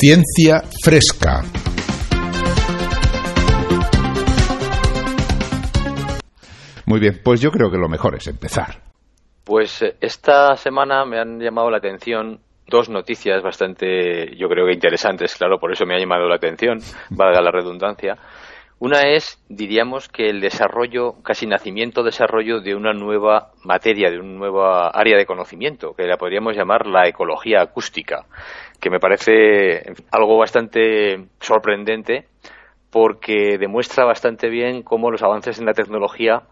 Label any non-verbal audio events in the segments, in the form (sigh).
Ciencia fresca. Muy bien, pues yo creo que lo mejor es empezar. Pues eh, esta semana me han llamado la atención dos noticias bastante, yo creo que interesantes, claro, por eso me ha llamado la atención, valga la redundancia. Una es, diríamos, que el desarrollo, casi nacimiento desarrollo de una nueva materia, de una nueva área de conocimiento, que la podríamos llamar la ecología acústica, que me parece algo bastante sorprendente porque demuestra bastante bien cómo los avances en la tecnología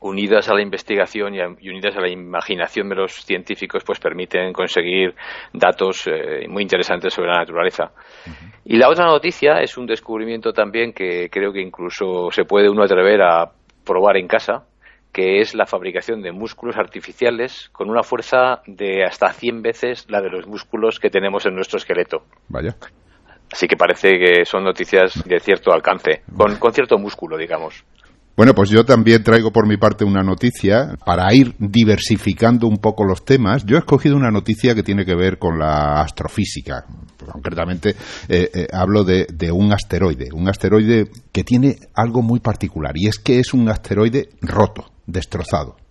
unidas a la investigación y, unidas a la imaginación de los científicos, pues permiten conseguir datos eh, muy interesantes sobre la naturaleza. Y la otra noticia es un descubrimiento también que creo que incluso se puede uno atrever a probar en casa, que es la fabricación de músculos artificiales con una fuerza de hasta 100 veces la de los músculos que tenemos en nuestro esqueleto. Vaya. Así que parece que son noticias de cierto alcance, con cierto músculo, digamos. Bueno, pues yo también traigo por mi parte una noticia para ir diversificando un poco los temas. Yo he escogido una noticia que tiene que ver con la astrofísica. Concretamente eh, eh, hablo de un asteroide, un asteroide que tiene algo muy particular y es que es un asteroide roto, destrozado.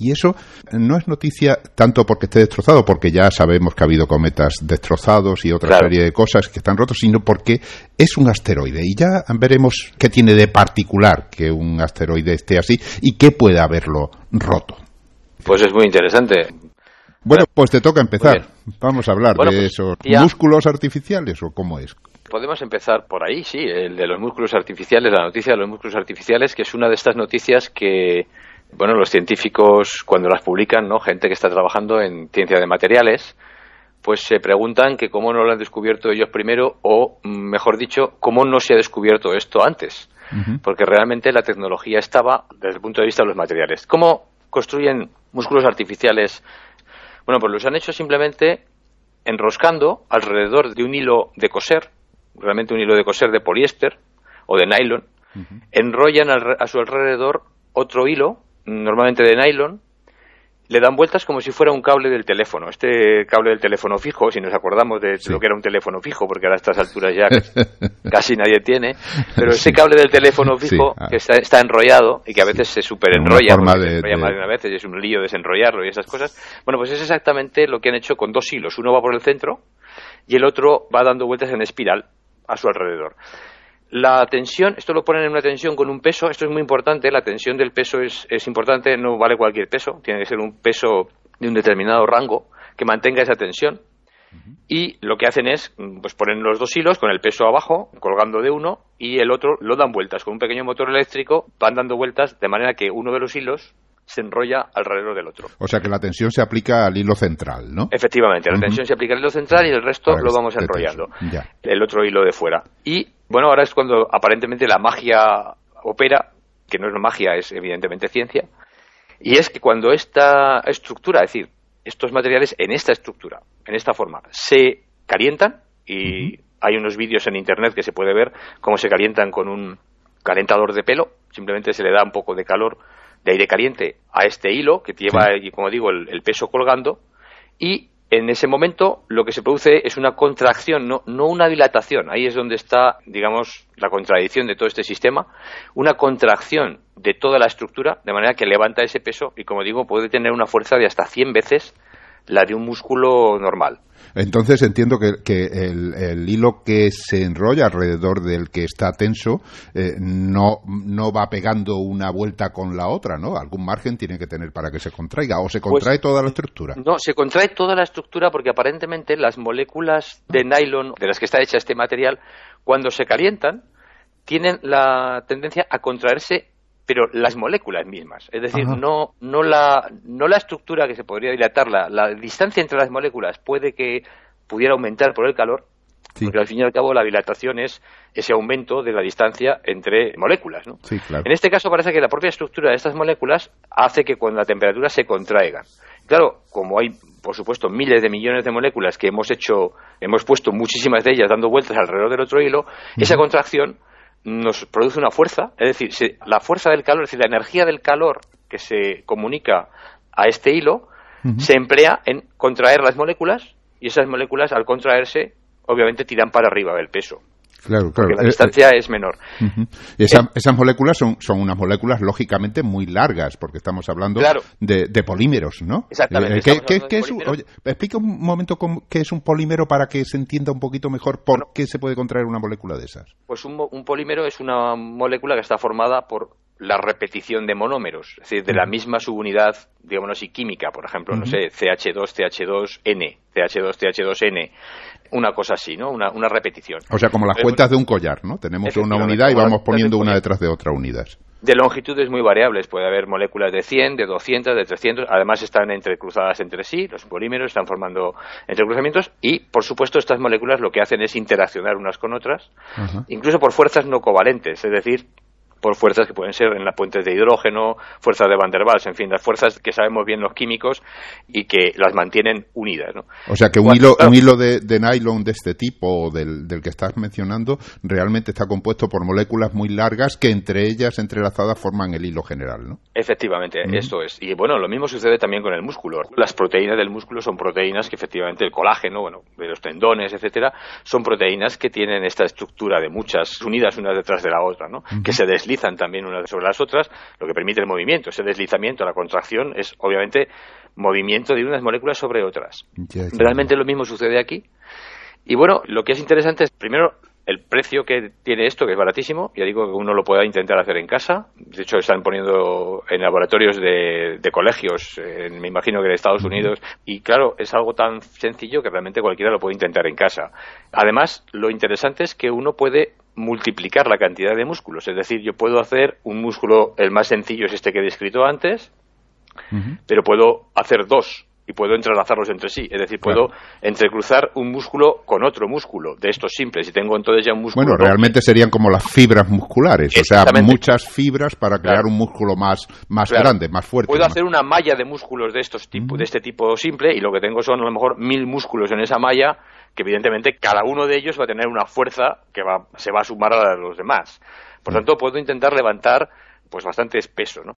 Y eso no es noticia tanto porque esté destrozado, porque ya sabemos que ha habido cometas destrozados y otra serie de cosas que están rotos, sino porque es un asteroide. Y ya veremos qué tiene de particular que un asteroide esté así y qué puede haberlo roto. Pues es muy interesante. Bueno, pues te toca empezar. Vamos a hablar de pues esos músculos artificiales o cómo es. Podemos empezar por ahí, sí, el de los músculos artificiales, la noticia de los músculos artificiales, que es una de estas noticias que bueno, los científicos cuando las publican, ¿no? Gente que está trabajando en ciencia de materiales, pues se preguntan que cómo no lo han descubierto ellos primero o, mejor dicho, cómo no se ha descubierto esto antes. Porque realmente la tecnología estaba desde el punto de vista de los materiales. ¿Cómo construyen músculos artificiales? Bueno, pues los han hecho simplemente enroscando alrededor de un hilo de coser, realmente un hilo de coser de poliéster o de nylon, enrollan a su alrededor otro hilo normalmente de nylon, le dan vueltas como si fuera un cable del teléfono. Este cable del teléfono fijo, si nos acordamos de lo que era un teléfono fijo, porque a estas alturas ya (laughs) casi nadie tiene, pero ese cable del teléfono fijo ah. que está, enrollado y que a veces se superenrolla, de, se más de una vez y es un lío desenrollarlo y esas cosas. Bueno, pues es exactamente lo que han hecho con dos hilos. Uno va por el centro y el otro va dando vueltas en espiral a su alrededor. La tensión, esto lo ponen en una tensión con un peso, esto es muy importante, la tensión del peso es, es importante, no vale cualquier peso, tiene que ser un peso de un determinado rango que mantenga esa tensión. Y lo que hacen es, pues ponen los dos hilos con el peso abajo, colgando de uno, y el otro lo dan vueltas. Con un pequeño motor eléctrico van dando vueltas de manera que uno de los hilos se enrolla alrededor del otro. O sea que la tensión se aplica al hilo central, ¿no? Efectivamente, la tensión se aplica al hilo central y el resto lo vamos enrollando. El otro hilo de fuera. Y bueno, ahora es cuando aparentemente la magia opera, que no es magia, es evidentemente ciencia, y es que cuando esta estructura, es decir, estos materiales en esta estructura, en esta forma, se calientan, y hay unos vídeos en internet que se puede ver cómo se calientan con un calentador de pelo, simplemente se le da un poco de calor de aire caliente a este hilo que lleva, como digo, el, peso colgando, y en ese momento lo que se produce es una contracción, no, no una dilatación. Ahí es donde está, digamos, la contradicción de todo este sistema. Una contracción de toda la estructura, de manera que levanta ese peso y, como digo, puede tener una fuerza de hasta 100 veces la de un músculo normal. Entonces entiendo que, el, hilo que se enrolla alrededor del que está tenso eh, no, no va pegando una vuelta con la otra, ¿no? Algún margen tiene que tener para que se contraiga o se pues contrae toda la estructura. No, se contrae toda la estructura porque aparentemente las moléculas de nylon de las que está hecha este material, cuando se calientan, tienen la tendencia a contraerse pero las moléculas mismas. Es decir, no, no, la, no la estructura que se podría dilatar, la, distancia entre las moléculas puede que pudiera aumentar por el calor, porque al fin y al cabo la dilatación es ese aumento de la distancia entre moléculas. ¿no? En este caso parece que la propia estructura de estas moléculas hace que cuando la temperatura se contraigan. Claro, como hay, por supuesto, miles de millones de moléculas que hemos hecho, hemos puesto muchísimas de ellas dando vueltas alrededor del otro hilo, esa contracción nos produce una fuerza, es decir, la fuerza del calor, es decir, la energía del calor que se comunica a este hilo, se emplea en contraer las moléculas y esas moléculas al contraerse obviamente tiran para arriba el peso. Claro, claro. Porque la Eh, distancia es menor. Ujú. Esa- esas moléculas son, son unas moléculas lógicamente muy largas, porque estamos hablando Claro. de, de polímeros, ¿no? Exactamente, Eh, ¿qué- qué- qué es oye, explica un momento cómo- qué es un polímero para que se entienda un poquito mejor por qué se puede contraer una molécula de esas. Pues un, un polímero es una molécula que está formada por la repetición de monómeros, es decir, de la misma subunidad, digamos así, química, por ejemplo, no sé, CH2, CH2N, CH2, CH2N, una cosa así, ¿no? Una, una repetición. O sea, como las Pero, cuentas de un collar, ¿no? Tenemos una unidad y vamos poniendo un una detrás de otra unidas. De longitudes muy variables, puede haber moléculas de 100, de 200, de 300, además están entrecruzadas entre sí, los polímeros están formando entrecruzamientos y, por supuesto, estas moléculas lo que hacen es interaccionar unas con otras, incluso por fuerzas no covalentes, es decir, por fuerzas que pueden ser en las puentes de hidrógeno, fuerzas de Van der Waals, en fin, las fuerzas que sabemos bien los químicos y que las mantienen unidas, ¿no? O sea, que un Cuando- hilo, claro. un hilo de, de nylon de este tipo o del, del que estás mencionando realmente está compuesto por moléculas muy largas que entre ellas entrelazadas forman el hilo general, ¿no? Efectivamente, esto es. Y bueno, lo mismo sucede también con el músculo. Las proteínas del músculo son proteínas que efectivamente el colágeno, bueno, de los tendones, etcétera, son proteínas que tienen esta estructura de muchas unidas unas detrás de la otra, ¿no? Que se deslizan también unas sobre las otras, lo que permite el movimiento. Ese deslizamiento, la contracción, es obviamente movimiento de unas moléculas sobre otras. Ya, ya. Realmente lo mismo sucede aquí. Y bueno, lo que es interesante es, primero, el precio que tiene esto, que es baratísimo. Ya digo que uno lo pueda intentar hacer en casa. De hecho, están poniendo en laboratorios de, de colegios, eh, me imagino que de Estados Unidos. Y claro, es algo tan sencillo que realmente cualquiera lo puede intentar en casa. Además, lo interesante es que uno puede multiplicar la cantidad de músculos. Es decir, yo puedo hacer un músculo, el más sencillo es este que he descrito antes, pero puedo hacer dos y puedo entrelazarlos entre sí. Es decir, puedo Claro. entrecruzar un músculo con otro músculo de estos simples. Y tengo entonces ya un músculo. Bueno, realmente serían como las fibras musculares, o sea, muchas fibras para crear Claro. un músculo más, más Claro. grande, más fuerte. Puedo más- hacer una malla de músculos de estos tipos, de este tipo simple, y lo que tengo son a lo mejor mil músculos en esa malla, que evidentemente cada uno de ellos va a tener una fuerza que va, se va a sumar a la de los demás. Por tanto, puedo intentar levantar pues bastante peso, ¿no?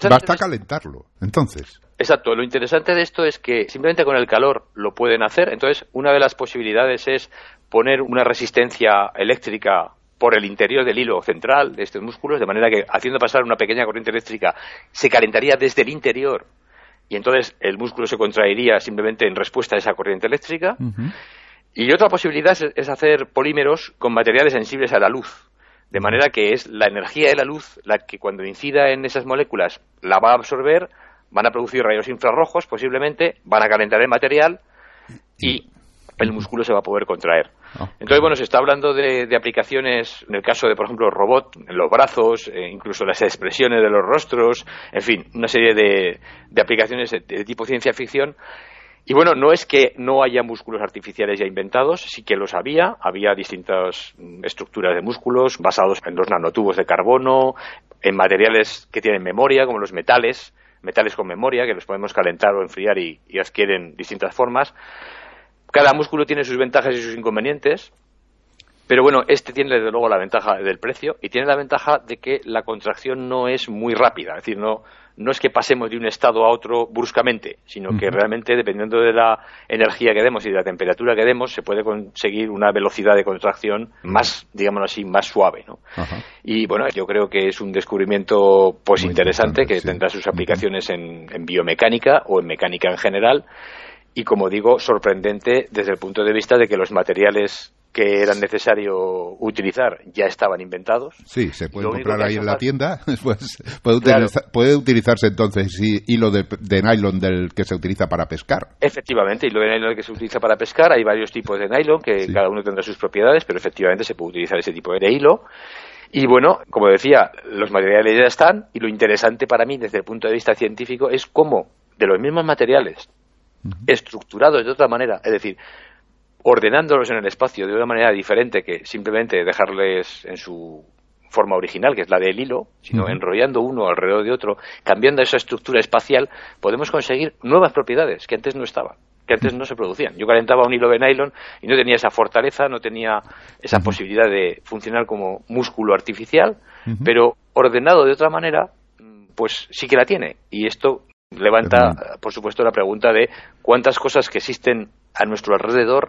Basta calentarlo, entonces. Exacto, lo interesante de esto es que simplemente con el calor lo pueden hacer. Entonces, una de las posibilidades es poner una resistencia eléctrica por el interior del hilo central de estos músculos, de manera que haciendo pasar una pequeña corriente eléctrica se calentaría desde el interior y entonces el músculo se contraería simplemente en respuesta a esa corriente eléctrica. Y otra posibilidad es, es hacer polímeros con materiales sensibles a la luz. De manera que es la energía de la luz la que cuando incida en esas moléculas la va a absorber, van a producir rayos infrarrojos posiblemente, van a calentar el material y el músculo se va a poder contraer. Entonces, bueno, se está hablando de, de aplicaciones, en el caso de, por ejemplo, robot, en los brazos, eh, incluso las expresiones de los rostros, en fin, una serie de, de aplicaciones de, de tipo ciencia ficción. Y bueno, no es que no haya músculos artificiales ya inventados, sí que los había. Había distintas mm, estructuras de músculos basados en los nanotubos de carbono, en materiales que tienen memoria, como los metales, metales con memoria, que los podemos calentar o enfriar y, y adquieren distintas formas. Cada músculo tiene sus ventajas y sus inconvenientes, pero bueno, este tiene desde luego la ventaja del precio y tiene la ventaja de que la contracción no es muy rápida, es decir, no, no es que pasemos de un estado a otro bruscamente, sino que realmente dependiendo de la energía que demos y de la temperatura que demos, se puede conseguir una velocidad de contracción más, digámoslo así, más suave, ¿no? Y bueno, yo creo que es un descubrimiento pues Muy interesante, interesante, que sí. tendrá sus aplicaciones en, en biomecánica o en mecánica en general. Y como digo, sorprendente desde el punto de vista de que los materiales que eran necesario utilizar ya estaban inventados. Sí, se puede Lo único comprar ahí en la tienda. (laughs) Pues puede, Claro. utilizar- puede utilizarse entonces hilo de, de nylon del que se utiliza para pescar. Efectivamente, y lo de nylon que se utiliza para pescar, hay varios tipos de nylon que Sí. cada uno tendrá sus propiedades, pero efectivamente se puede utilizar ese tipo de hilo. Y bueno, como decía, los materiales ya están y lo interesante para mí desde el punto de vista científico es cómo de los mismos materiales, estructurados de otra manera, es decir, ordenándolos en el espacio de una manera diferente que simplemente dejarles en su forma original, que es la del hilo, sino enrollando uno alrededor de otro, cambiando esa estructura espacial, podemos conseguir nuevas propiedades que antes no estaban, que antes no se producían. Yo calentaba un hilo de nylon y no tenía esa fortaleza, no tenía esa posibilidad de funcionar como músculo artificial, pero ordenado de otra manera, pues sí que la tiene. Y esto levanta, por supuesto, la pregunta de cuántas cosas que existen a nuestro alrededor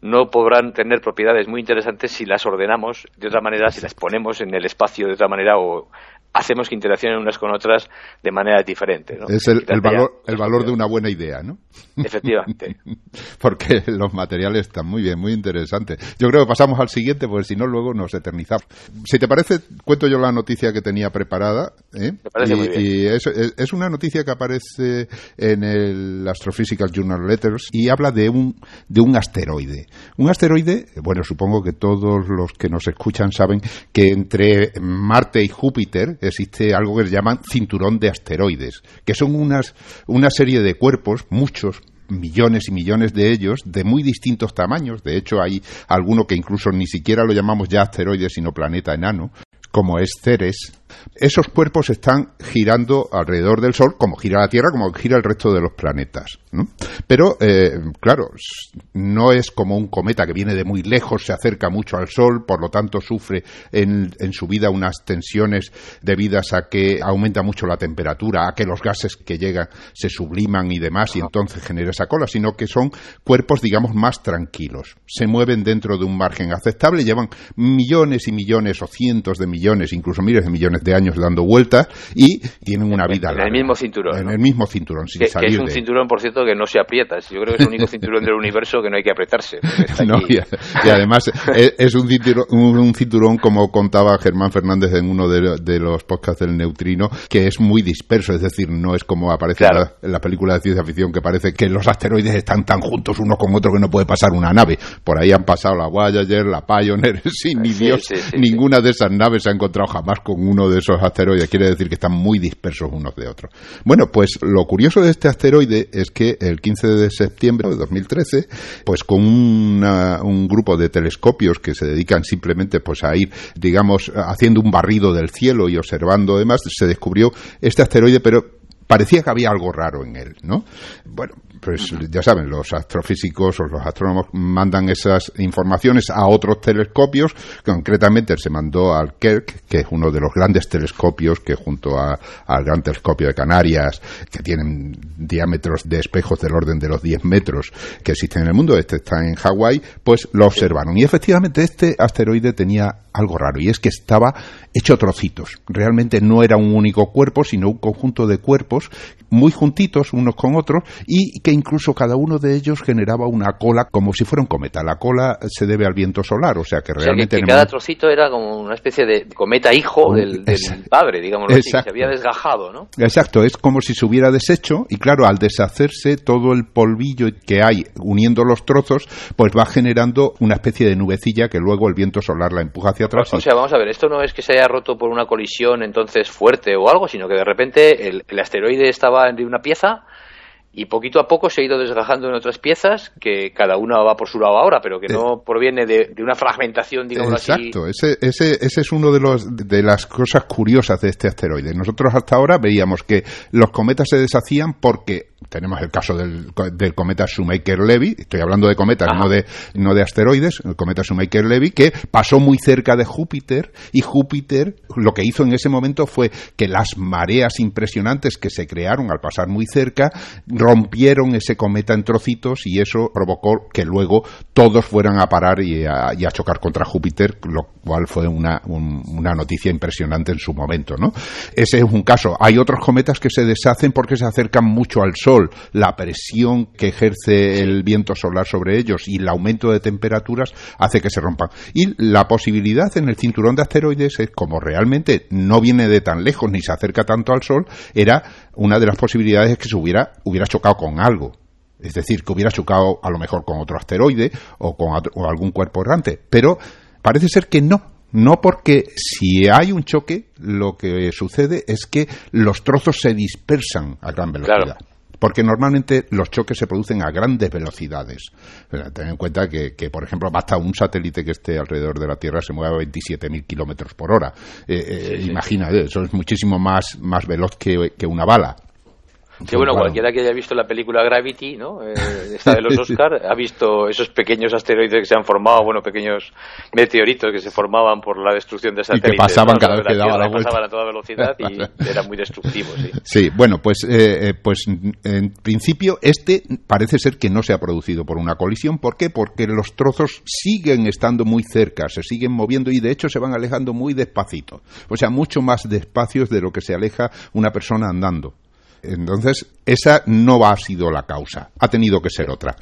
no podrán tener propiedades muy interesantes si las ordenamos de otra manera, si las ponemos en el espacio de otra manera o hacemos que interaccionen unas con otras de manera diferente. Es el, valor, el valor de una buena idea, ¿no? Efectivamente. (laughs) porque los materiales están muy bien, muy interesantes. Yo creo que pasamos al siguiente, porque si no, luego nos eternizamos. Si te parece, cuento yo la noticia que tenía preparada. ¿eh? parece y, muy bien. y es, es, una noticia que aparece en el Astrophysical Journal Letters y habla de un, de un asteroide. Un asteroide, bueno, supongo que todos los que nos escuchan saben que entre Marte y Júpiter existe algo que se llaman cinturón de asteroides, que son unas, una serie de cuerpos, muchos, millones y millones de ellos de muy distintos tamaños. De hecho, hay alguno que incluso ni siquiera lo llamamos ya asteroide, sino planeta enano, como es Ceres, esos cuerpos están girando alrededor del Sol, como gira la Tierra, como gira el resto de los planetas. Pero, eh, claro, no es como un cometa que viene de muy lejos, se acerca mucho al Sol, por lo tanto sufre en, su vida unas tensiones debidas a que aumenta mucho la temperatura, a que los gases que llegan se subliman y demás, y entonces genera esa cola, sino que son cuerpos, digamos, más tranquilos. Se mueven dentro de un margen aceptable, llevan millones y millones o cientos de millones, incluso miles de millones de años dando vueltas y tienen una vida en, el mismo cinturón. En el mismo cinturón, sin salir que es un cinturón, por cierto, que no se aprieta. Yo creo que es el único cinturón del universo que no hay que apretarse. (laughs) y, además es, un, cinturón, un, cinturón, como contaba Germán Fernández en uno de, los podcasts del neutrino, que es muy disperso, es decir, no es como aparece en, la, película de ciencia ficción, que parece que los asteroides están tan juntos unos con otros que no puede pasar una nave. Por ahí han pasado la Voyager, la Pioneer, (laughs) sin ni Dios, ninguna de esas naves se ha encontrado jamás con uno de esos asteroides, quiere decir que están muy dispersos unos de otros. Bueno, pues lo curioso de este asteroide es que el 15 de septiembre de 2013, pues con un grupo de telescopios que se dedican simplemente pues a ir, digamos, haciendo un barrido del cielo y observando demás, se descubrió este asteroide, pero parecía que había algo raro en él, ¿no? Bueno, pues ya saben, los astrofísicos o los astrónomos mandan esas informaciones a otros telescopios, concretamente se mandó al Kerk, que es uno de los grandes telescopios que junto al Gran Telescopio de Canarias, que tienen diámetros de espejos del orden de los 10 metros que existen en el mundo, este está en Hawái, pues lo observaron. Y efectivamente este asteroide tenía algo raro, y es que estaba hecho trocitos. Realmente no era un único cuerpo, sino un conjunto de cuerpos muy juntitos unos con otros y que incluso cada uno de ellos generaba una cola como si fuera un cometa. La cola se debe al viento solar, o sea que realmente... cada trocito era como una especie de cometa hijo del, padre, digamos así, que se había desgajado, ¿no? Exacto, es como si se hubiera deshecho y claro, al deshacerse todo el polvillo que hay uniendo los trozos, pues va generando una especie de nubecilla que luego el viento solar la empuja hacia atrás. O sea, vamos a ver, esto no es que se haya roto por una colisión entonces fuerte o algo, sino que de repente el asteroide estaba en una pieza y poquito a poco se ha ido desgajando en otras piezas que cada una va por su lado ahora, pero que no proviene de, una fragmentación, digamos Exacto. ese, ese, ese es uno de, los, de las cosas curiosas de este asteroide. Nosotros hasta ahora veíamos que los cometas se deshacían porque tenemos el caso del, del cometa Shoemaker-Levy, estoy hablando de cometas, no de, no de asteroides, el cometa Shoemaker-Levy, que pasó muy cerca de Júpiter y Júpiter lo que hizo en ese momento fue que las mareas impresionantes que se crearon al pasar muy cerca rompieron ese cometa en trocitos y eso provocó que luego todos fueran a parar y a, chocar contra Júpiter, lo cual fue una, una noticia impresionante en su momento, ¿no? Ese es un caso. Hay otros cometas que se deshacen porque se acercan mucho al Sol. La presión que ejerce el viento solar sobre ellos y el aumento de temperaturas hace que se rompan. Y la posibilidad en el cinturón de asteroides es, como realmente no viene de tan lejos ni se acerca tanto al Sol, era una de las posibilidades que se hubiera, hubiera chocado con algo. Es decir, que hubiera chocado a lo mejor con otro asteroide o con algún cuerpo errante. Pero parece ser que no. No porque si hay un choque, lo que sucede es que los trozos se dispersan a gran velocidad. Porque normalmente los choques se producen a grandes velocidades. ten en cuenta que, por ejemplo, basta un satélite que esté alrededor de la Tierra se mueva a 27.000 kilómetros por hora. Eh, eh, imagina, eso es muchísimo más, más veloz que una bala. Sí, bueno, cualquiera que haya visto la película Gravity, ¿no? Eh, esta de los (laughs) Oscar, ha visto esos pequeños asteroides que se han formado, bueno, pequeños meteoritos que se formaban por la destrucción de satélites. Y que pasaban cada vez que daba la vuelta. Pasaban a toda velocidad y (laughs) eran muy destructivos, sí. Sí, bueno, pues, eh, eh, pues en principio este parece ser que no se ha producido por una colisión. ¿Por qué? Porque los trozos siguen estando muy cerca, se siguen moviendo y de hecho se van alejando muy despacito. O sea, mucho más despacios de lo que se aleja una persona andando. Entonces, esa no ha sido la causa, ha tenido que ser otra.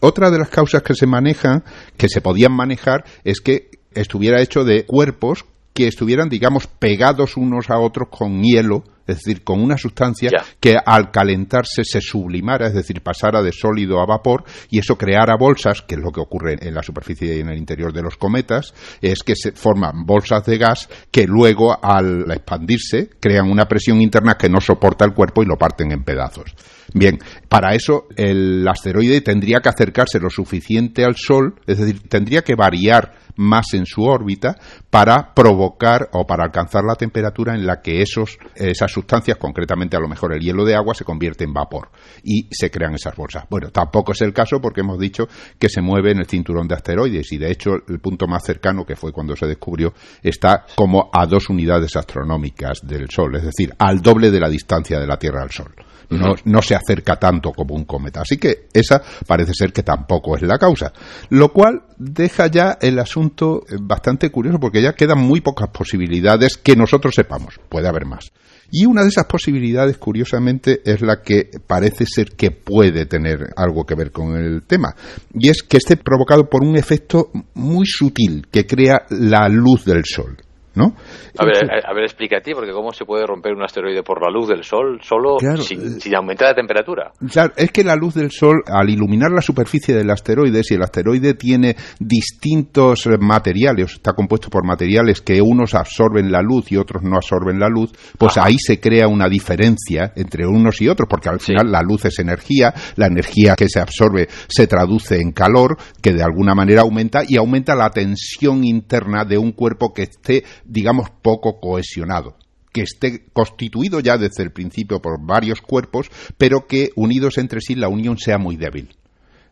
Otra de las causas que se manejan, que se podían manejar, es que estuviera hecho de cuerpos que estuvieran, digamos, pegados unos a otros con hielo, es decir, con una sustancia que al calentarse se sublimara, es decir, pasara de sólido a vapor y eso creara bolsas, que es lo que ocurre en la superficie y en el interior de los cometas, es que se forman bolsas de gas que luego al expandirse crean una presión interna que no soporta el cuerpo y lo parten en pedazos. Bien, para eso el asteroide tendría que acercarse lo suficiente al Sol, es decir, tendría que variar más en su órbita para provocar o para alcanzar la temperatura en la que esos, esas sustancias, concretamente a lo mejor el hielo de agua, se convierte en vapor y se crean esas bolsas. Bueno, tampoco es el caso porque hemos dicho que se mueve en el cinturón de asteroides y de hecho el punto más cercano, que fue cuando se descubrió, está como a dos unidades astronómicas del Sol, es decir, al doble de la distancia de la Tierra al Sol no, no se acerca tanto como un cometa. Así que esa parece ser que tampoco es la causa. Lo cual deja ya el asunto eh, bastante curioso porque ya quedan muy pocas posibilidades que nosotros sepamos. Puede haber más. Y una de esas posibilidades, curiosamente, es la que parece ser que puede tener algo que ver con el tema. Y es que esté provocado por un efecto muy sutil que crea la luz del Sol. ¿No? A ver, a, ver, explica a ti, porque ¿cómo se puede romper un asteroide por la luz del Sol solo sin, eh, sin, aumentar la temperatura? Claro, es que la luz del Sol, al iluminar la superficie del asteroide, si el asteroide tiene distintos materiales, está compuesto por materiales que unos absorben la luz y otros no absorben la luz, pues ahí se crea una diferencia entre unos y otros, porque al final la luz es energía, la energía que se absorbe se traduce en calor, que de alguna manera aumenta y aumenta la tensión interna de un cuerpo que esté digamos, poco cohesionado que esté constituido ya desde el principio por varios cuerpos, pero que unidos entre sí la unión sea muy débil.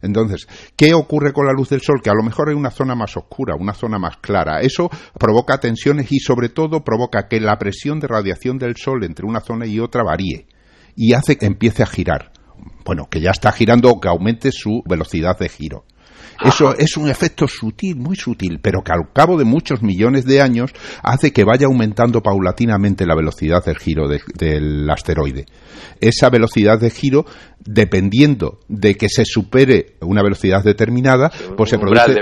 Entonces, ¿qué ocurre con la luz del sol? Que a lo mejor hay una zona más oscura, una zona más clara. Eso provoca tensiones y sobre todo provoca que la presión de radiación del sol entre una zona y otra varíe y hace que empiece a girar. Bueno, que ya está girando o que aumente su velocidad de giro. Eso es un efecto sutil, muy sutil, pero que al cabo de muchos millones de años hace que vaya aumentando paulatinamente la velocidad del giro del asteroide. Esa velocidad de giro, dependiendo de que se supere una velocidad determinada, pues se produce,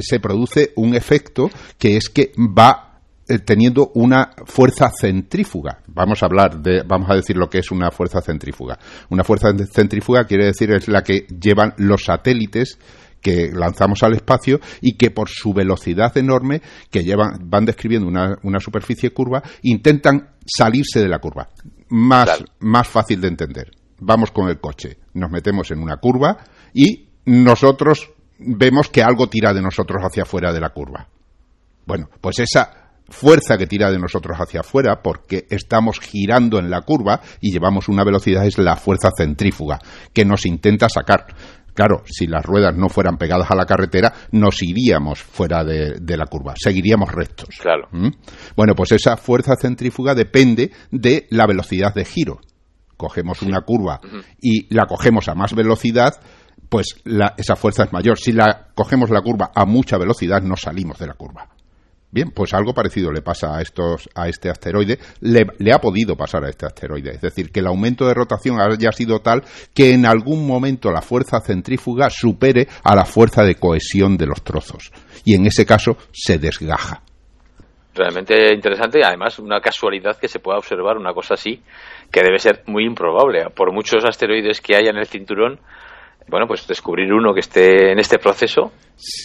se produce un efecto que es que va eh, teniendo una fuerza centrífuga. Vamos a hablar de, vamos a decir lo que es una fuerza centrífuga. Una fuerza centrífuga quiere decir es la que llevan los satélites que lanzamos al espacio y que por su velocidad enorme que llevan, van describiendo una, una superficie curva, intentan salirse de la curva. Más, más fácil de entender. Vamos con el coche, nos metemos en una curva y nosotros vemos que algo tira de nosotros hacia afuera de la curva. Bueno, pues esa fuerza que tira de nosotros hacia afuera porque estamos girando en la curva y llevamos una velocidad es la fuerza centrífuga que nos intenta sacar. Claro, si las ruedas no fueran pegadas a la carretera, nos iríamos fuera de, la curva, seguiríamos rectos. Claro. ¿Mm? Bueno, pues esa fuerza centrífuga depende de la velocidad de giro. Cogemos una curva y la cogemos a más velocidad, pues esa fuerza es mayor. Si la cogemos la curva a mucha velocidad, no salimos de la curva. Bien, pues algo parecido le pasa a estos a este asteroide, le, ha podido pasar a este asteroide, es decir, que el aumento de rotación haya sido tal que en algún momento la fuerza centrífuga supere a la fuerza de cohesión de los trozos y en ese caso se desgaja. Realmente interesante y además una casualidad que se pueda observar una cosa así que debe ser muy improbable. Por muchos asteroides que haya en el cinturón, bueno, pues descubrir uno que esté en este proceso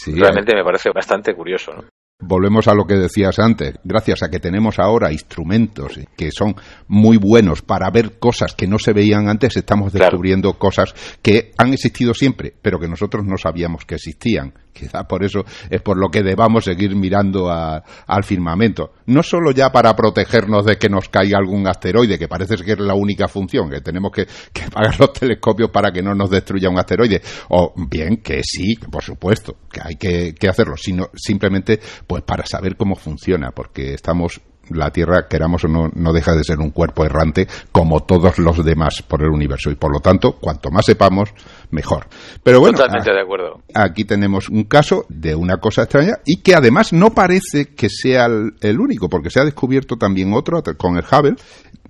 realmente me parece bastante curioso. ¿no? Volvemos a lo que decías antes. Gracias a que tenemos ahora instrumentos que son muy buenos para ver cosas que no se veían antes, estamos descubriendo cosas que han existido siempre, pero que nosotros no sabíamos que existían. Quizá por eso es por lo que debamos seguir mirando al firmamento. No solo ya para protegernos de que nos caiga algún asteroide, que parece que es la única función, que tenemos que, que pagar los telescopios para que no nos destruya un asteroide. O bien que sí, por supuesto, que hay que, que hacerlo, sino simplemente pues para saber cómo funciona, porque estamos la Tierra, queramos o no, no deja de ser un cuerpo errante como todos los demás por el universo. Y por lo tanto, cuanto más sepamos, mejor. Pero bueno, Totalmente de acuerdo. aquí tenemos un caso de una cosa extraña y que además no parece que sea el, el único, porque se ha descubierto también otro con el Hubble.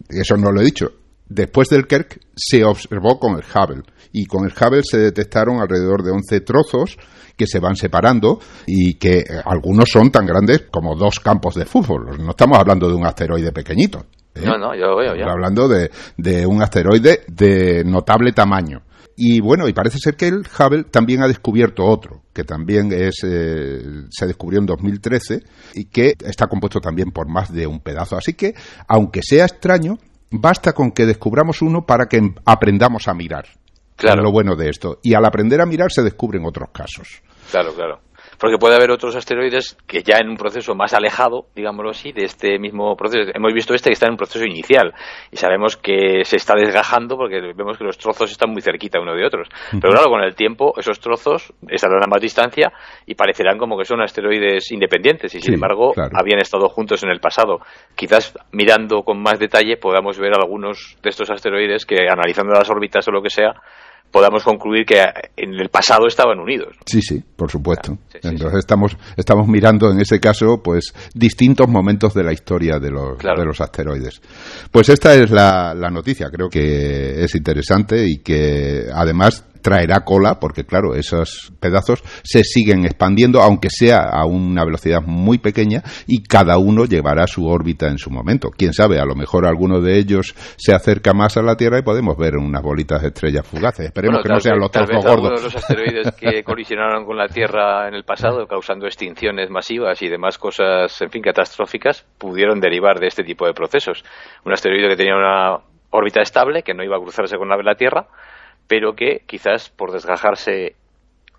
Eso no lo he dicho. Después del Kirk se observó con el Hubble y con el Hubble se detectaron alrededor de 11 trozos que se van separando y que eh, algunos son tan grandes como dos campos de fútbol. No estamos hablando de un asteroide pequeñito. ¿eh? No, no, yo lo veo ya. Estamos hablando de, de un asteroide de notable tamaño. Y bueno, y parece ser que el Hubble también ha descubierto otro, que también es, eh, se descubrió en 2013 y que está compuesto también por más de un pedazo. Así que, aunque sea extraño, basta con que descubramos uno para que aprendamos a mirar. Claro. Es lo bueno de esto. Y al aprender a mirar se descubren otros casos. Claro, claro. Porque puede haber otros asteroides que ya en un proceso más alejado, digámoslo así, de este mismo proceso. Hemos visto este que está en un proceso inicial y sabemos que se está desgajando porque vemos que los trozos están muy cerquita uno de otros. Pero claro, con el tiempo esos trozos estarán a más distancia y parecerán como que son asteroides independientes y sin Sí, embargo claro. habían estado juntos en el pasado. Quizás mirando con más detalle podamos ver algunos de estos asteroides que analizando las órbitas o lo que sea podamos concluir que en el pasado estaban unidos. Sí, sí, por supuesto. Sí, sí, Entonces estamos estamos mirando en ese caso pues distintos momentos de la historia de los Claro. de los asteroides. Pues esta es la, la noticia, creo que es interesante y que además traerá cola porque claro, esos pedazos se siguen expandiendo aunque sea a una velocidad muy pequeña y cada uno llevará su órbita en su momento. Quién sabe, a lo mejor alguno de ellos se acerca más a la Tierra y podemos ver unas bolitas de estrellas fugaces. Esperemos Bueno, que no sean los algunos gordos. de los asteroides que (laughs) colisionaron con la Tierra en el pasado, causando extinciones masivas y demás cosas, en fin, catastróficas, pudieron derivar de este tipo de procesos. Un asteroide que tenía una órbita estable, que no iba a cruzarse con la de la Tierra, pero que quizás por desgajarse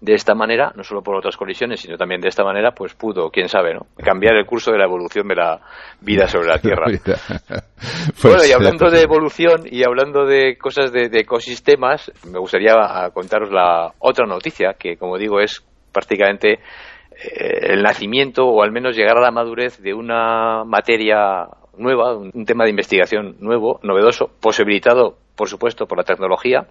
de esta manera, no solo por otras colisiones, sino también de esta manera, pues pudo, quién sabe, ¿no? Cambiar el curso de la evolución de la vida sobre la (laughs) Tierra. Pues, bueno, y hablando de evolución y hablando de cosas de, de ecosistemas, me gustaría ah, contaros la otra noticia, que como digo es prácticamente eh, el nacimiento o al menos llegar a la madurez de una materia nueva, un tema de investigación nuevo, novedoso, posibilitado, por supuesto, por la tecnología,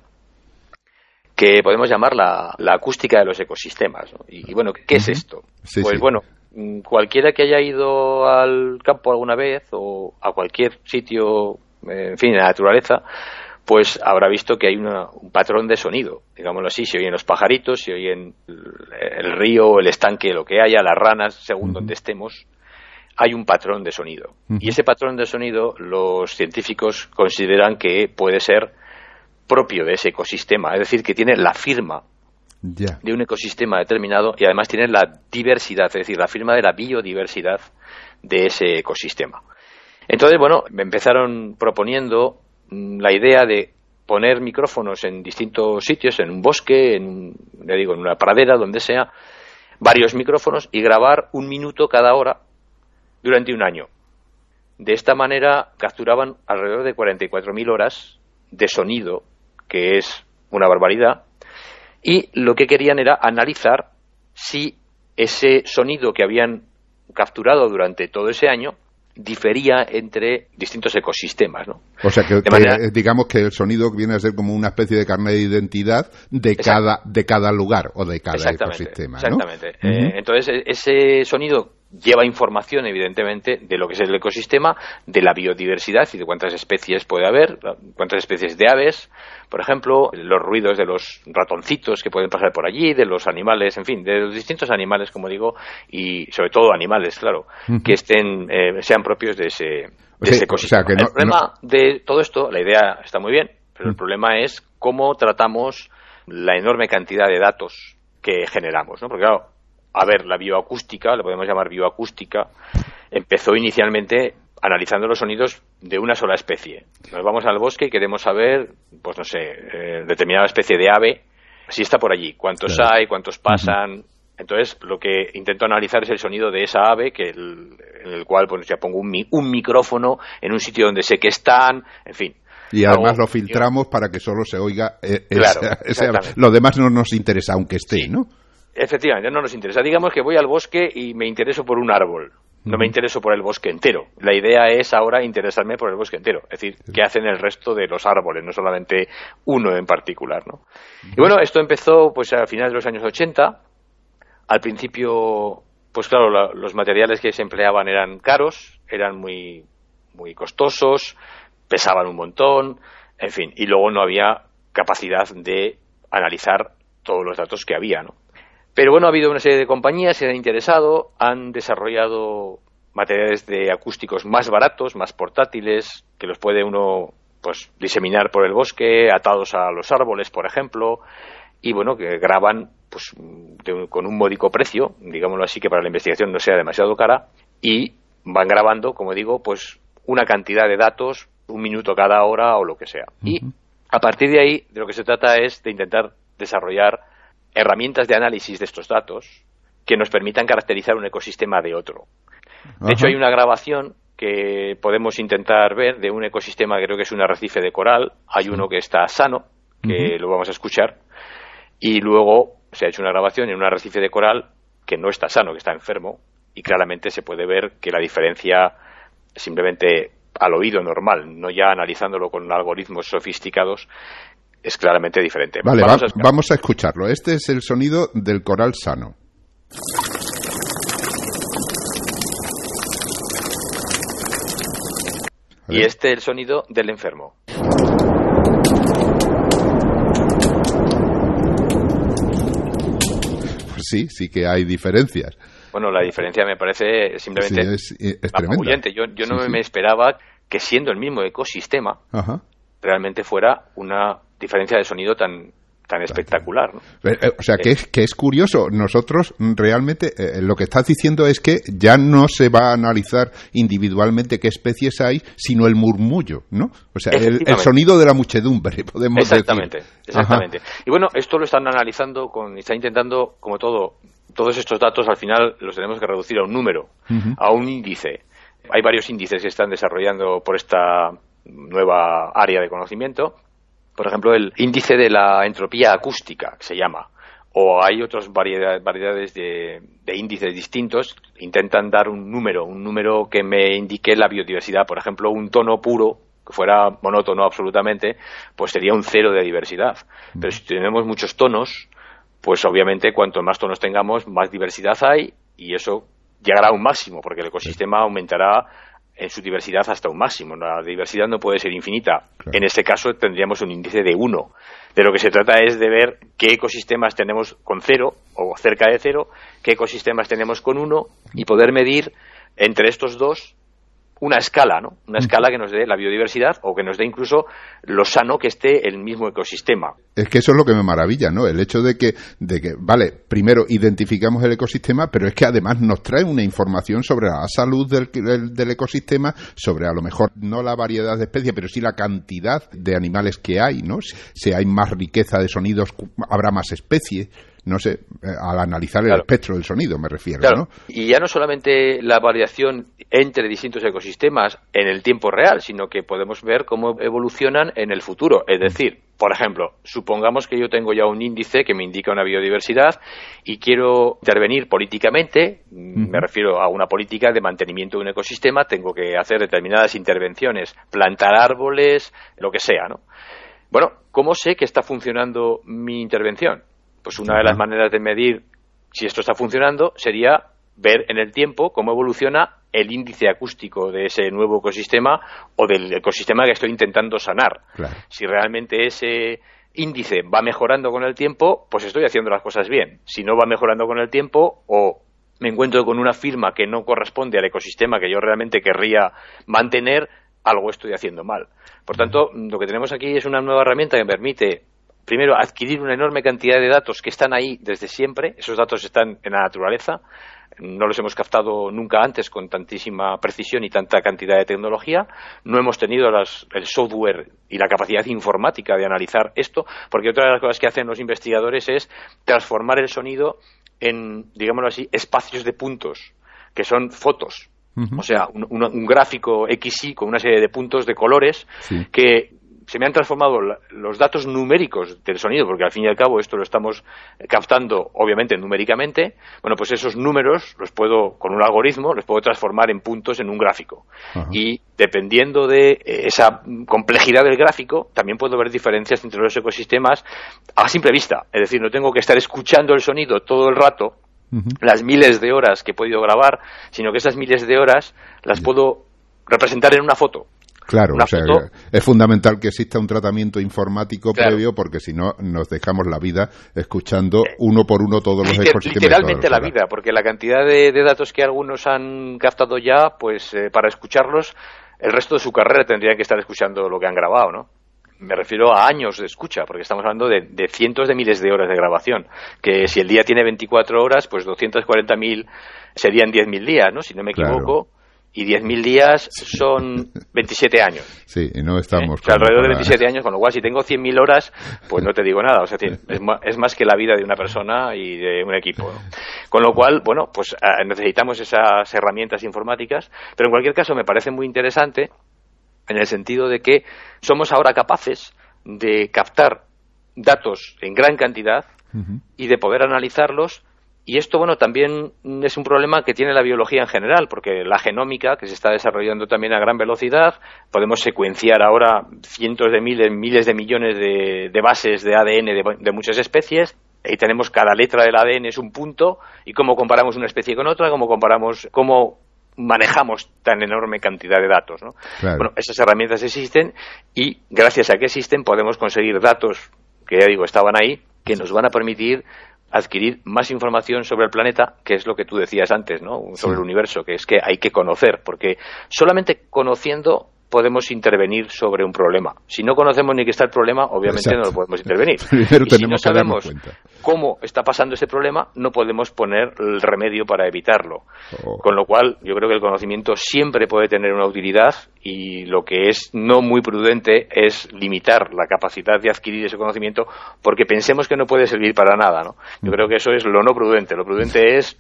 que podemos llamar la, la acústica de los ecosistemas. ¿no? Y, y bueno, ¿qué es esto? Sí, pues sí. bueno, mm, cualquiera que haya ido al campo alguna vez o a cualquier sitio, eh, en fin, en la naturaleza, pues habrá visto que hay una- un patrón de sonido, digámoslo así, si oyen los pajaritos, si oyen el, el río, el estanque, lo que haya, las ranas, según donde estemos, hay un patrón de sonido. Y ese patrón de sonido los científicos consideran que puede ser propio de ese ecosistema, es decir, que tiene la firma de un ecosistema determinado y además tiene la diversidad, es decir, la firma de la biodiversidad de ese ecosistema. Entonces, bueno, me empezaron proponiendo mm, la idea de poner micrófonos en distintos sitios, en un bosque, en, ya digo, en una pradera, donde sea, varios micrófonos y grabar un minuto cada hora durante un año. De esta manera capturaban alrededor de 44.000 horas de sonido, que es una barbaridad, y lo que querían era analizar si ese sonido que habían capturado durante todo ese año difería entre distintos ecosistemas, ¿no? O sea, que, De que, manera- eh, digamos que el sonido viene a ser como una especie de carnet de identidad de Exacto. cada de cada lugar o de cada Exactamente, ecosistema, ¿no? exactamente. Eh, entonces, e- ese sonido lleva información, evidentemente, de lo que es el ecosistema, de la biodiversidad y de cuántas especies puede haber, cuántas especies de aves, por ejemplo, los ruidos de los ratoncitos que pueden pasar por allí, de los animales, en fin, de los distintos animales, como digo, y sobre todo animales, claro, que estén, eh, sean propios de ese, de ese o ecosistema. sea, que no- el problema de todo esto, la idea está muy bien, pero el problema es cómo tratamos la enorme cantidad de datos que generamos, ¿no? Porque claro, a ver, la bioacústica, la podemos llamar bioacústica, empezó inicialmente analizando los sonidos de una sola especie. Nos vamos al bosque y queremos saber, pues no sé, eh, determinada especie de ave, si está por allí, cuántos Claro. hay, cuántos pasan, Entonces, lo que intento analizar es el sonido de esa ave, que en el cual pues, ya pongo un, un micrófono en un sitio donde sé que están, en fin. Y además lo filtramos para que solo se oiga eh, ese, Lo demás no nos interesa, aunque esté, ¿no? Efectivamente, no nos interesa. Digamos que voy al bosque y me intereso por un árbol. No me intereso por el bosque entero. La idea es ahora interesarme por el bosque entero. Es decir, qué hacen el resto de los árboles, no solamente uno en particular, ¿no? Y bueno, esto empezó pues a finales de los años 80. Al principio, pues claro, los materiales que se empleaban eran caros, eran muy, muy costosos, pesaban un montón, en fin, y luego no había capacidad de analizar todos los datos que había, ¿no? Pero bueno, ha habido una serie de compañías que se han interesado, han desarrollado materiales de acústicos más baratos, más portátiles, que los puede uno pues diseminar por el bosque, atados a los árboles, por ejemplo, y bueno, que graban pues con un módico precio, digámoslo así, que para la investigación no sea demasiado cara, y van grabando, como digo, pues una cantidad de datos, un minuto cada hora o lo que sea. Y a partir de ahí, de lo que se trata es de intentar desarrollar herramientas de análisis de estos datos que nos permitan caracterizar un ecosistema de otro. De hecho, hay una grabación que podemos intentar ver de un ecosistema, creo que es un arrecife de coral, hay uno que está sano, que lo vamos a escuchar, y luego se ha hecho una grabación en un arrecife de coral que no está sano, que está enfermo, y claramente se puede ver que la diferencia simplemente al oído normal, no ya analizándolo con algoritmos sofisticados, es claramente diferente. Vale, vamos, a escucharlo. Este es el sonido del coral sano. Y este es el sonido del enfermo. Pues sí, sí que hay diferencias. Bueno, la diferencia me parece simplemente es, tremenda. Yo, yo no me esperaba que siendo el mismo ecosistema, realmente fuera una diferencia de sonido tan tan espectacular. Eh, o sea, que es, que es curioso. Nosotros realmente eh, lo que estás diciendo es que ya no se va a analizar individualmente qué especies hay, sino el murmullo, ¿no? O sea, el, sonido de la muchedumbre, (laughs) podemos exactamente, decir. Exactamente, Y bueno, esto lo están analizando, con, están intentando, como todo, todos estos datos al final los tenemos que reducir a un número, a un índice. Hay varios índices que están desarrollando por esta nueva área de conocimiento por ejemplo, el índice de la entropía acústica, que se llama, o hay otras variedades de, índices distintos, intentan dar un número, un número que me indique la biodiversidad. Por ejemplo, un tono puro, que fuera monótono absolutamente, pues sería un cero de diversidad. Pero si tenemos muchos tonos, pues obviamente cuanto más tonos tengamos, más diversidad hay y eso llegará a un máximo, porque el ecosistema aumentará en su diversidad hasta un máximo. La diversidad no puede ser infinita. En este caso tendríamos un índice de uno. De lo que se trata es de ver qué ecosistemas tenemos con cero o cerca de cero, qué ecosistemas tenemos con uno y poder medir entre estos dos una escala, ¿no? Una escala que nos dé la biodiversidad o que nos dé incluso lo sano que esté el mismo ecosistema. Es que eso es lo que me maravilla, ¿no? El hecho de que, de que, vale, primero identificamos el ecosistema, pero es que además nos trae una información sobre la salud del, del, ecosistema, sobre a lo mejor no la variedad de especies, pero sí la cantidad de animales que hay, ¿no? Si hay más riqueza de sonidos, habrá más especies no sé, eh, al analizar el espectro del sonido me refiero, ¿no? Y ya no solamente la variación entre distintos ecosistemas en el tiempo real, sino que podemos ver cómo evolucionan en el futuro. Es decir, por ejemplo, supongamos que yo tengo ya un índice que me indica una biodiversidad y quiero intervenir políticamente, me refiero a una política de mantenimiento de un ecosistema, tengo que hacer determinadas intervenciones, plantar árboles, lo que sea, ¿no? Bueno, ¿cómo sé que está funcionando mi intervención? Pues una de las maneras de medir si esto está funcionando sería ver en el tiempo cómo evoluciona el índice acústico de ese nuevo ecosistema o del ecosistema que estoy intentando sanar. Si realmente ese índice va mejorando con el tiempo, pues estoy haciendo las cosas bien. Si no va mejorando con el tiempo o me encuentro con una firma que no corresponde al ecosistema que yo realmente querría mantener, algo estoy haciendo mal. Por tanto, lo que tenemos aquí es una nueva herramienta que permite primero, adquirir una enorme cantidad de datos que están ahí desde siempre. Esos datos están en la naturaleza. No los hemos captado nunca antes con tantísima precisión y tanta cantidad de tecnología. No hemos tenido el software y la capacidad informática de analizar esto, porque otra de las cosas que hacen los investigadores es transformar el sonido en, digámoslo así, espacios de puntos, que son fotos. O sea, un, gráfico XY con una serie de puntos de colores que se me han transformado los datos numéricos del sonido, porque al fin y al cabo esto lo estamos captando obviamente numéricamente, bueno, pues esos números los puedo, con un algoritmo, los puedo transformar en puntos en un gráfico. Y dependiendo de eh, esa complejidad del gráfico, también puedo ver diferencias entre los ecosistemas a simple vista. Es decir, no tengo que estar escuchando el sonido todo el rato, las miles de horas que he podido grabar, sino que esas miles de horas las puedo representar en una foto. Claro, o sea, es fundamental que exista un tratamiento informático previo porque si no nos dejamos la vida escuchando uno por uno todos los ecosistemas. Literalmente la vida, porque la cantidad de, datos que algunos han captado ya, pues eh, para escucharlos, el resto de su carrera tendrían que estar escuchando lo que han grabado, ¿no? Me refiero a años de escucha, porque estamos hablando de, cientos de miles de horas de grabación. Que si el día tiene 24 horas, pues 240.000 serían 10.000 días, ¿no? Si no me equivoco y 10.000 días son 27 años. Sí, y no estamos... ¿Eh? alrededor de 27 años, con lo cual si tengo 100.000 horas, pues no te digo nada. O sea, es más, es más que la vida de una persona y de un equipo. Con lo cual, bueno, pues ah, necesitamos esas herramientas informáticas, pero en cualquier caso me parece muy interesante en el sentido de que somos ahora capaces de captar datos en gran cantidad y de poder analizarlos y esto, bueno, también es un problema que tiene la biología en general, porque la genómica, que se está desarrollando también a gran velocidad, podemos secuenciar ahora cientos de miles, miles de millones de, bases de ADN de, muchas especies, y tenemos cada letra del ADN es un punto, y cómo comparamos una especie con otra, cómo comparamos, cómo manejamos tan enorme cantidad de datos. ¿no? Bueno, esas herramientas existen y gracias a que existen podemos conseguir datos que ya digo estaban ahí que nos van a permitir adquirir más información sobre el planeta, que es lo que tú decías antes, ¿no? Sobre el universo, que es que hay que conocer, porque solamente conociendo podemos intervenir sobre un problema. Si no conocemos ni qué está el problema, obviamente no lo podemos intervenir. (laughs) y si no sabemos cómo está pasando ese problema, no podemos poner el remedio para evitarlo. Oh. Con lo cual, yo creo que el conocimiento siempre puede tener una utilidad y lo que es no muy prudente es limitar la capacidad de adquirir ese conocimiento porque pensemos que no puede servir para nada. ¿no? Yo creo que eso es lo no prudente. Lo prudente (laughs) es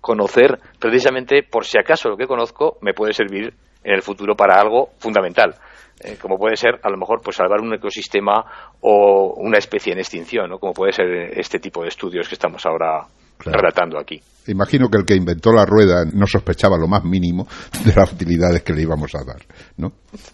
conocer precisamente por si acaso lo que conozco me puede servir en el futuro para algo fundamental. Eh, como puede ser a lo mejor pues salvar un ecosistema o una especie en extinción, ¿no? como puede ser este tipo de estudios que estamos ahora relatando aquí. Imagino que el que inventó la rueda no sospechaba lo más mínimo de las utilidades que le íbamos a dar, ¿no?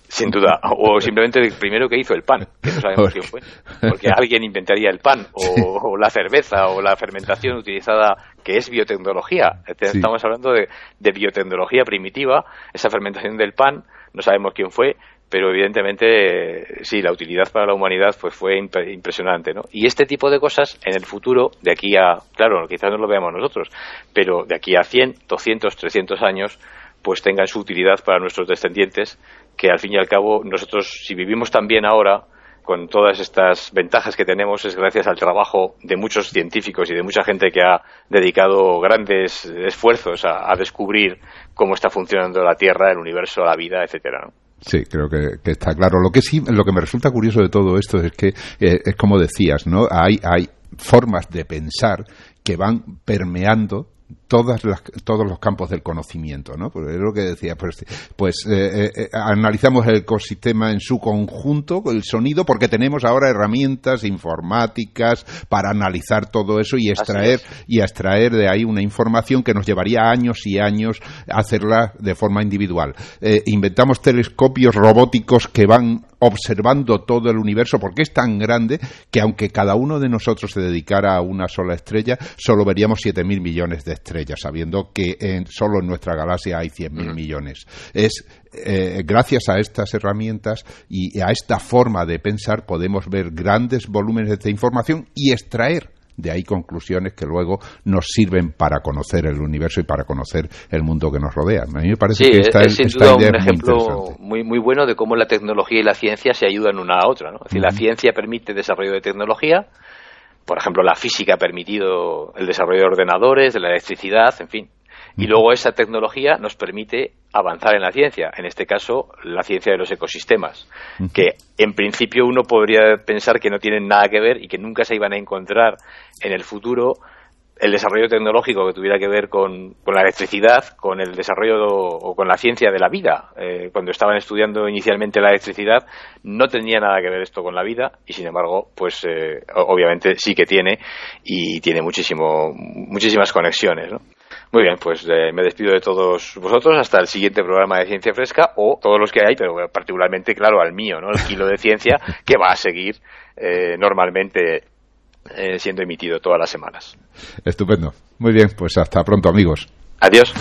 Sin duda. O (laughs) simplemente el primero que hizo el pan, que no sabemos quién fue. Porque alguien inventaría el pan, o, la cerveza, o la fermentación utilizada, que es biotecnología. Estamos hablando de, de biotecnología primitiva, esa fermentación del pan, no sabemos quién fue, pero evidentemente sí, la utilidad para la humanidad pues fue impresionante, ¿no? Y este tipo de cosas en el futuro, de aquí a, claro, quizás no lo veamos nosotros, pero de aquí a 100, 200, 300 años, pues tengan su utilidad para nuestros descendientes, que al fin y al cabo nosotros, si vivimos tan bien ahora, con todas estas ventajas que tenemos es gracias al trabajo de muchos científicos y de mucha gente que ha dedicado grandes esfuerzos a, descubrir cómo está funcionando la Tierra, el universo, la vida, etcétera. Sí, creo que, está claro. Lo que sí, lo que me resulta curioso de todo esto es que eh, es como decías, ¿no? Hay, hay formas de pensar que van permeando todas las, todos los campos del conocimiento, ¿no? Pues es lo que decía, pues, pues eh, eh, analizamos el ecosistema en su conjunto, el sonido, porque tenemos ahora herramientas informáticas para analizar todo eso y extraer y extraer de ahí una información que nos llevaría años y años hacerla de forma individual. Eh, inventamos telescopios robóticos que van observando todo el universo porque es tan grande que aunque cada uno de nosotros se dedicara a una sola estrella, solo veríamos 7.000 millones de estrellas, sabiendo que en, solo en nuestra galaxia hay 100.000 millones. Es eh, gracias a estas herramientas y a esta forma de pensar podemos ver grandes volúmenes de información y extraer de ahí conclusiones que luego nos sirven para conocer el universo y para conocer el mundo que nos rodea. A mí me parece que esta, es, sin duda un ejemplo muy, muy, bueno de cómo la tecnología y la ciencia se ayudan una a otra. ¿no? Es decir, la ciencia permite desarrollo de tecnología, por ejemplo, la física ha permitido el desarrollo de ordenadores, de la electricidad, en fin. Y luego esa tecnología nos permite avanzar en la ciencia, en este caso la ciencia de los ecosistemas, que en principio uno podría pensar que no tienen nada que ver y que nunca se iban a encontrar en el futuro, el desarrollo tecnológico que tuviera que ver con, la electricidad, con el desarrollo o con la ciencia de la vida. Eh, cuando estaban estudiando inicialmente la electricidad, no tenía nada que ver esto con la vida y, sin embargo, pues eh, obviamente sí que tiene y tiene muchísimo, muchísimas conexiones. Muy bien, pues eh, me despido de todos vosotros hasta el siguiente programa de Ciencia Fresca o todos los que hay, pero particularmente, claro, al mío, ¿no? El kilo de ciencia (laughs) que va a seguir normalmente eh, siendo emitido todas las semanas. Estupendo. Muy bien, pues hasta pronto amigos. Adiós.